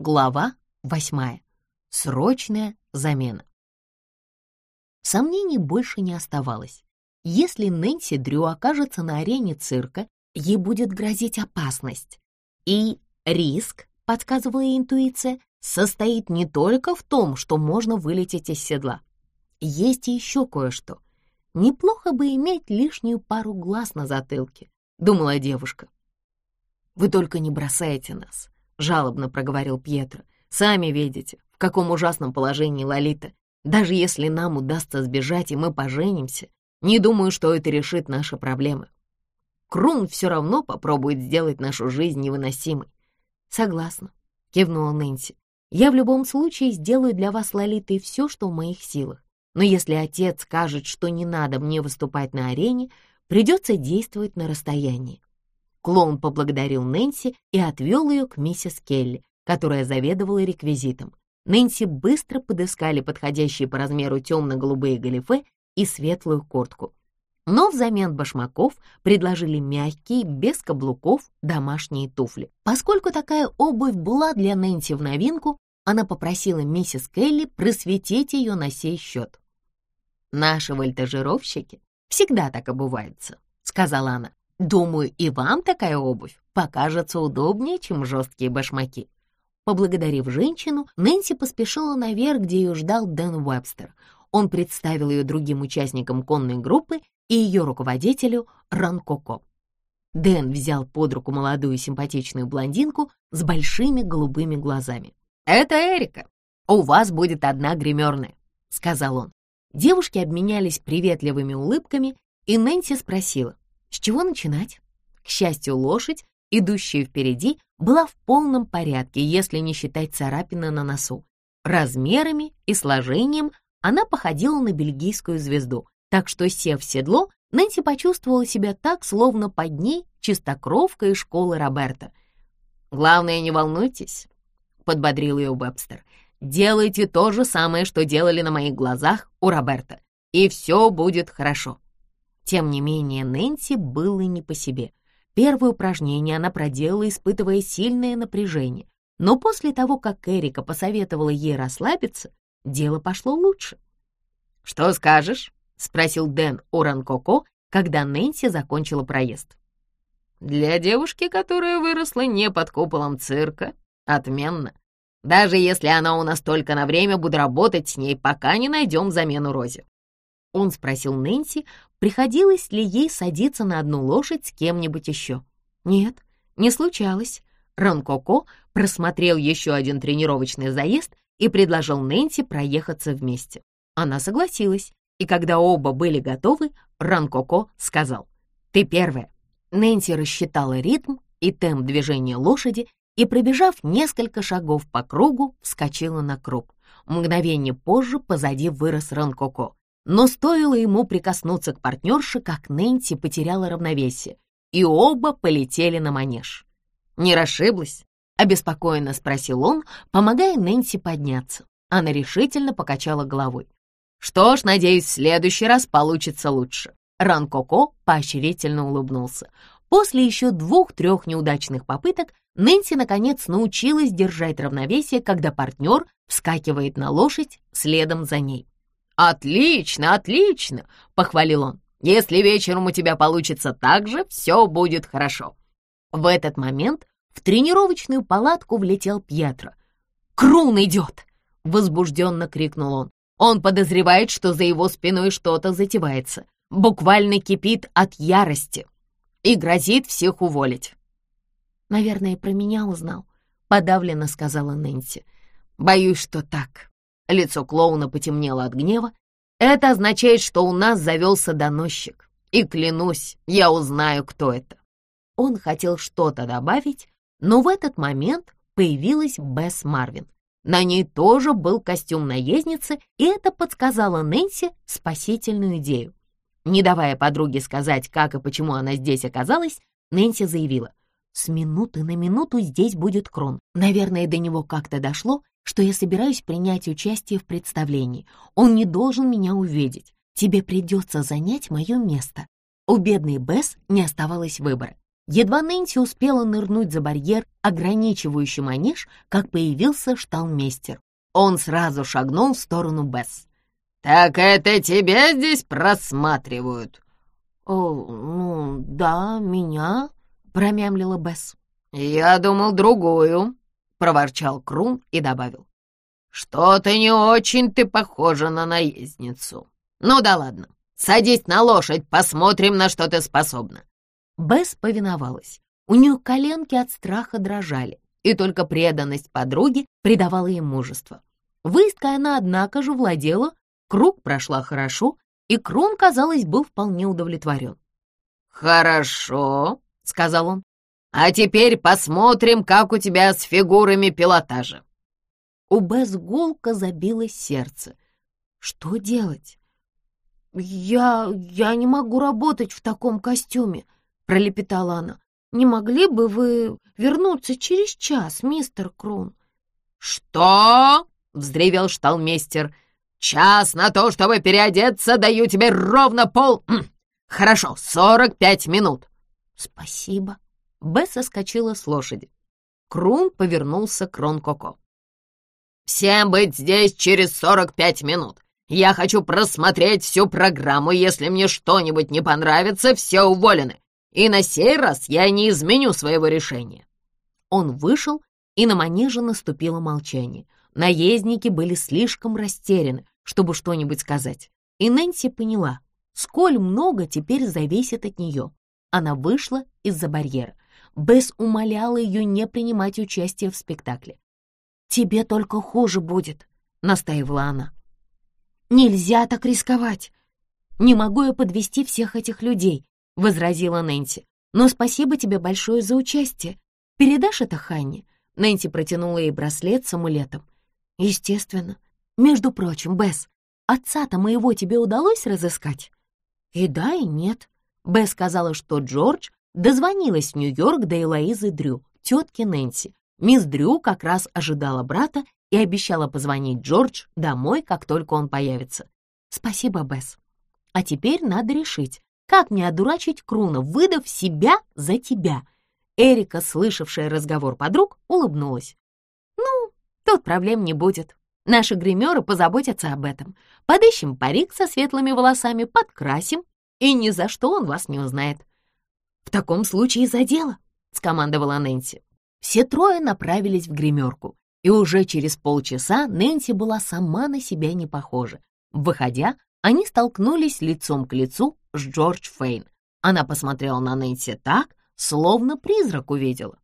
Глава восьмая. Срочная замена. Сомнений больше не оставалось. Если Нэнси Дрю окажется на арене цирка, ей будет грозить опасность. И риск, подсказывала интуиция, состоит не только в том, что можно вылететь из седла. Есть еще кое-что. Неплохо бы иметь лишнюю пару глаз на затылке, думала девушка. «Вы только не бросайте нас», — жалобно проговорил Пьетро. «Сами видите, в каком ужасном положении Лолита. Даже если нам удастся сбежать и мы поженимся, не думаю, что это решит наши проблемы. Крун все равно попробует сделать нашу жизнь невыносимой». «Согласна», — кивнула Нэнси. «Я в любом случае сделаю для вас, Лолитой, все, что в моих силах. Но если отец скажет, что не надо мне выступать на арене, придется действовать на расстоянии. Клоун поблагодарил Нэнси и отвел ее к миссис Келли, которая заведовала реквизитом. Нэнси быстро подыскали подходящие по размеру темно-голубые галифе и светлую куртку. Но взамен башмаков предложили мягкие, без каблуков, домашние туфли. Поскольку такая обувь была для Нэнси в новинку, она попросила миссис Келли просветить ее на сей счет. «Наши вольтажировщики всегда так обуваются», — сказала она. Думаю, и вам такая обувь покажется удобнее, чем жесткие башмаки». Поблагодарив женщину, Нэнси поспешила наверх, где ее ждал Дэн Уэбстер. Он представил ее другим участникам конной группы и ее руководителю Ранкоко. Дэн взял под руку молодую симпатичную блондинку с большими голубыми глазами. «Это Эрика. У вас будет одна гримерная», — сказал он. Девушки обменялись приветливыми улыбками, и Нэнси спросила, с чего начинать? К счастью, лошадь, идущая впереди, была в полном порядке, если не считать царапины на носу. Размерами и сложением она походила на бельгийскую звезду, так что, сев в седло, Нэнси почувствовала себя так, словно под ней чистокровка из школы Роберта. «Главное, не волнуйтесь», — подбодрил ее Вебстер. «Делайте то же самое, что делали на моих глазах у Роберта, и все будет хорошо». Тем не менее, Нэнси было не по себе. Первое упражнение она проделала, испытывая сильное напряжение. Но после того, как Эрика посоветовала ей расслабиться, дело пошло лучше. «Что скажешь?» — спросил Дэн у Ранкоко, когда Нэнси закончила проезд. «Для девушки, которая выросла не под куполом цирка, отменно. Даже если она у нас только на время, буду работать с ней, пока не найдем замену Розе. Он спросил Нэнси, приходилось ли ей садиться на одну лошадь с кем-нибудь еще. Нет, не случалось. Ранкоко просмотрел еще один тренировочный заезд и предложил Нэнси проехаться вместе. Она согласилась, и когда оба были готовы, Ранкоко сказал «Ты первая». Нэнси рассчитала ритм и темп движения лошади и, пробежав несколько шагов по кругу, вскочила на круг. Мгновение позже позади вырос Ранкоко. Но стоило ему прикоснуться к партнерше, как Нэнси потеряла равновесие, и оба полетели на манеж. «Не расшиблась?» — обеспокоенно спросил он, помогая Нэнси подняться. Она решительно покачала головой. «Что ж, надеюсь, в следующий раз получится лучше». Ран Коко поощрительно улыбнулся. После еще двух-трех неудачных попыток Нэнси наконец научилась держать равновесие, когда партнер вскакивает на лошадь следом за ней. «Отлично, отлично!» — похвалил он. «Если вечером у тебя получится так же, все будет хорошо». В этот момент в тренировочную палатку влетел Пьетро. «Крун идет!» — возбужденно крикнул он. Он подозревает, что за его спиной что-то затевается, буквально кипит от ярости и грозит всех уволить. «Наверное, про меня узнал», — подавленно сказала Нэнси. «Боюсь, что так», Лицо клоуна потемнело от гнева. Это означает, что у нас завелся доносчик. И клянусь, я узнаю, кто это. Он хотел что-то добавить, но в этот момент появилась Бесс Марвин. На ней тоже был костюм наездницы, и это подсказало Нэнси спасительную идею. Не давая подруге сказать, как и почему она здесь оказалась, Нэнси заявила, «С минуты на минуту здесь будет Крон. Наверное, до него как-то дошло, что я собираюсь принять участие в представлении. Он не должен меня увидеть. Тебе придется занять мое место». У бедной Бесс не оставалось выбора. Едва Нэнси успела нырнуть за барьер, ограничивающий манеж, как появился шталмейстер. Он сразу шагнул в сторону Бесс. «Так это тебя здесь просматривают?» «О, ну, да, меня», — промямлила Бесс. «Я думал другую», — проворчал Крун и добавил. «Что-то не очень ты похожа на наездницу. Ну да ладно, садись на лошадь, посмотрим, на что ты способна». Бесс повиновалась. У нее коленки от страха дрожали, и только преданность подруги придавала ей мужество. Выездкой она, однако же, владела, круг прошла хорошо, и Крун, казалось, был вполне удовлетворен. «Хорошо», — сказал он. «А теперь посмотрим, как у тебя с фигурами пилотажа». У Бесс гулко забилось сердце. Что делать? «Я... я не могу работать в таком костюме», — пролепетала она. «Не могли бы вы вернуться через час, мистер Крун?» «Что?» — вздревел шталмейстер. «Час на то, чтобы переодеться, даю тебе ровно пол... Хорошо, сорок пять минут». «Спасибо». Бесс соскочила с лошади. Крун повернулся к Рон-Коко. «Всем быть здесь через сорок пять минут. Я хочу просмотреть всю программу. Если мне что-нибудь не понравится, все уволены. И на сей раз я не изменю своего решения». Он вышел, и на манеже наступило молчание. Наездники были слишком растеряны, чтобы что-нибудь сказать. И Нэнси поняла, сколь много теперь зависит от нее. Она вышла из-за барьера. Бесс умоляла ее не принимать участие в спектакле. «Тебе только хуже будет», — настаивала она. «Нельзя так рисковать. Не могу я подвести всех этих людей. — возразила Нэнси. «Но спасибо тебе большое за участие. Передашь это Ханне?» Нэнси протянула ей браслет с амулетом. «Естественно. Между прочим, Бесс, отца-то моего тебе удалось разыскать?» «И да, и нет». Бесс сказала, что Джордж дозвонилась в Нью-Йорк до Элоизы Дрю, тетки Нэнси. Мисс Дрю как раз ожидала брата и обещала позвонить Джордж домой, как только он появится. «Спасибо, Бесс. А теперь надо решить, как мне одурачить Круна, выдав себя за тебя?» Эрика, слышавшая разговор подруг, улыбнулась. «Ну, тут проблем не будет. Наши гримеры позаботятся об этом. Подыщем парик со светлыми волосами, подкрасим, и ни за что он вас не узнает». «В таком случае за дело», — скомандовала Нэнси. Все трое направились в гримерку, и уже через полчаса Нэнси была сама на себя не похожа. Выходя, они столкнулись лицом к лицу с Джордж Фейн. Она посмотрела на Нэнси так, словно призрак увидела.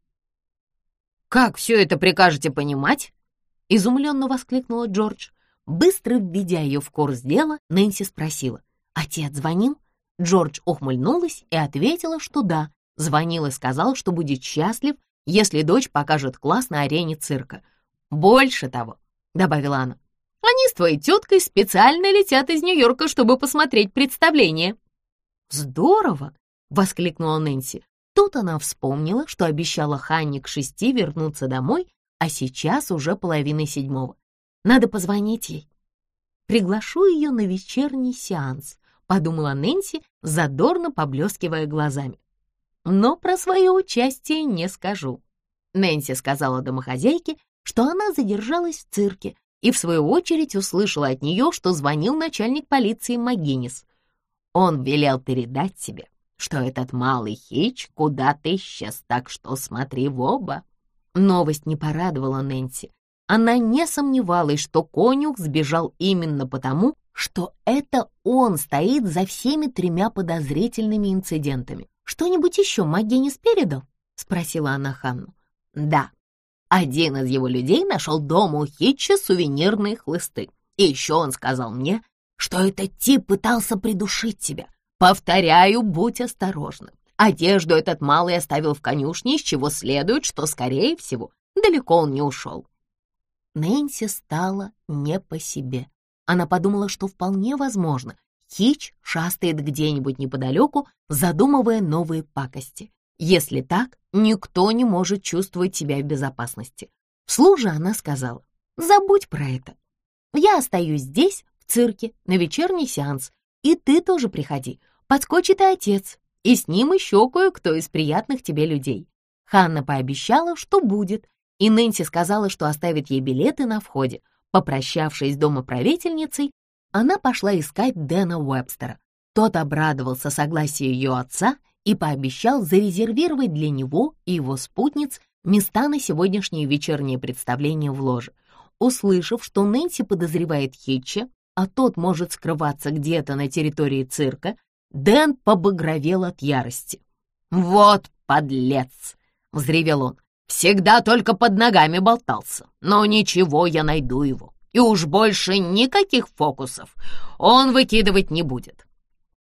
«Как все это прикажете понимать?» — изумленно воскликнула Джордж. Быстро введя ее в курс дела, Нэнси спросила. «Отец звонил?» Джордж ухмыльнулась и ответила, что да. Звонил и сказал, что будет счастлив, если дочь покажет класс на арене цирка. «Больше того», — добавила она, — «они с твоей теткой специально летят из Нью-Йорка, чтобы посмотреть представление». «Здорово!» — воскликнула Нэнси. Тут она вспомнила, что обещала Ханне к шести вернуться домой, а сейчас уже половина седьмого. Надо позвонить ей. «Приглашу ее на вечерний сеанс», — подумала Нэнси, задорно поблескивая глазами. «Но про свое участие не скажу». Нэнси сказала домохозяйке, что она задержалась в цирке, и в свою очередь услышала от нее, что звонил начальник полиции МcГиннис. Он велел передать тебе, что этот малый хич куда-то исчез, так что смотри в оба. Новость не порадовала Нэнси. Она не сомневалась, что конюх сбежал именно потому, что это он стоит за всеми тремя подозрительными инцидентами. «Что-нибудь еще Магенис передал?» — спросила она Ханну. «Да. Один из его людей нашел дома у Хитча сувенирные хлысты. И еще он сказал мне, что этот тип пытался придушить тебя. Повторяю, будь осторожна. Одежду этот малый оставил в конюшне, из чего следует, что, скорее всего, далеко он не ушел. Нэнси стала не по себе. Она подумала, что вполне возможно, Хич шастает где-нибудь неподалеку, задумывая новые пакости. Если так, никто не может чувствовать себя в безопасности. Вслух же она сказала, забудь про это. Я остаюсь здесь, цирке на вечерний сеанс. И ты тоже приходи. Подскочит и отец. и с ним еще кое-кто из приятных тебе людей. Ханна пообещала, что будет, и Нэнси сказала, что оставит ей билеты на входе. Попрощавшись с домоправительницей, она пошла искать Дэна Уэбстера. Тот обрадовался согласию ее отца и пообещал зарезервировать для него и его спутниц места на сегодняшнее вечернее представление в ложе. Услышав, что Нэнси подозревает Хитча, а тот может скрываться где-то на территории цирка, Дэн побагровел от ярости. «Вот подлец!» — взревел он. «Всегда только под ногами болтался. Но ничего, я найду его. И уж больше никаких фокусов он выкидывать не будет».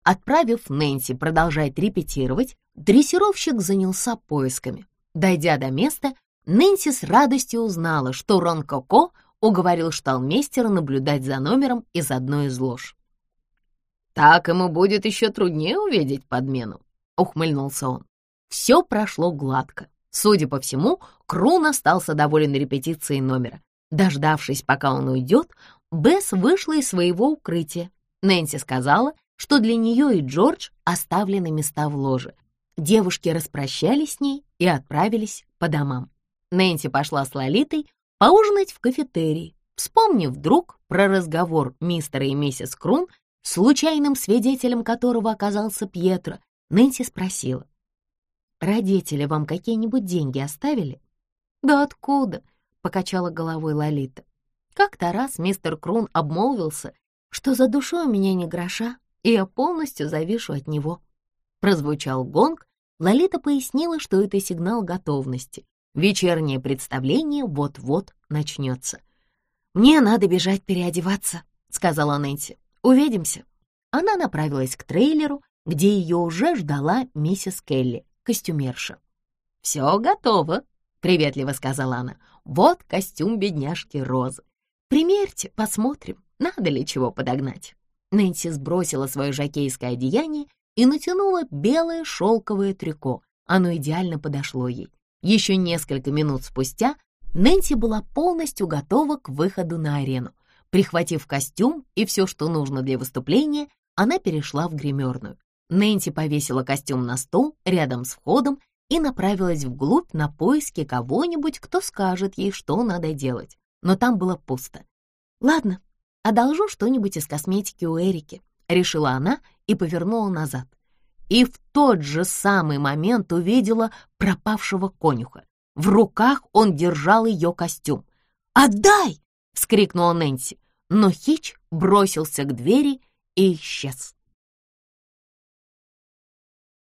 Отправив Нэнси продолжать репетировать, дрессировщик занялся поисками. Дойдя до места, Нэнси с радостью узнала, что Рон Коко уговорил шталмейстера наблюдать за номером из одной из лож. «Так ему будет еще труднее увидеть подмену», — ухмыльнулся он. Все прошло гладко. Судя по всему, Крун остался доволен репетицией номера. Дождавшись, пока он уйдет, Бесс вышла из своего укрытия. Нэнси сказала, что для нее и Джордж оставлены места в ложе. Девушки распрощались с ней и отправились по домам. Нэнси пошла с Лолитой поужинать в кафетерии, вспомнив вдруг про разговор мистера и миссис Крун, случайным свидетелем которого оказался Пьетро, Нэнси спросила, «Родители вам какие-нибудь деньги оставили?» «Да откуда?» — покачала головой Лолита. Как-то раз мистер Крун обмолвился, что за душой у меня не гроша, и я полностью завишу от него. Прозвучал гонг, Лолита пояснила, что это сигнал готовности. Вечернее представление вот-вот начнется. «Мне надо бежать переодеваться», — сказала Нэнси. «Увидимся». Она направилась к трейлеру, где ее уже ждала миссис Келли, костюмерша. «Все готово», — приветливо сказала она. «Вот костюм бедняжки Розы. Примерьте, посмотрим, надо ли чего подогнать». Нэнси сбросила свое жакейское одеяние и натянула белое шелковое трико. Оно идеально подошло ей. Еще несколько минут спустя Нэнси была полностью готова к выходу на арену. Прихватив костюм и все, что нужно для выступления, она перешла в гримерную. Нэнси повесила костюм на стол рядом с входом и направилась вглубь на поиски кого-нибудь, кто скажет ей, что надо делать. Но там было пусто. «Ладно, одолжу что-нибудь из косметики у Эрики», — решила она и повернула назад. И в тот же самый момент увидела пропавшего конюха. В руках он держал ее костюм. «Отдай!» — вскрикнула Нэнси, но Хич бросился к двери и исчез.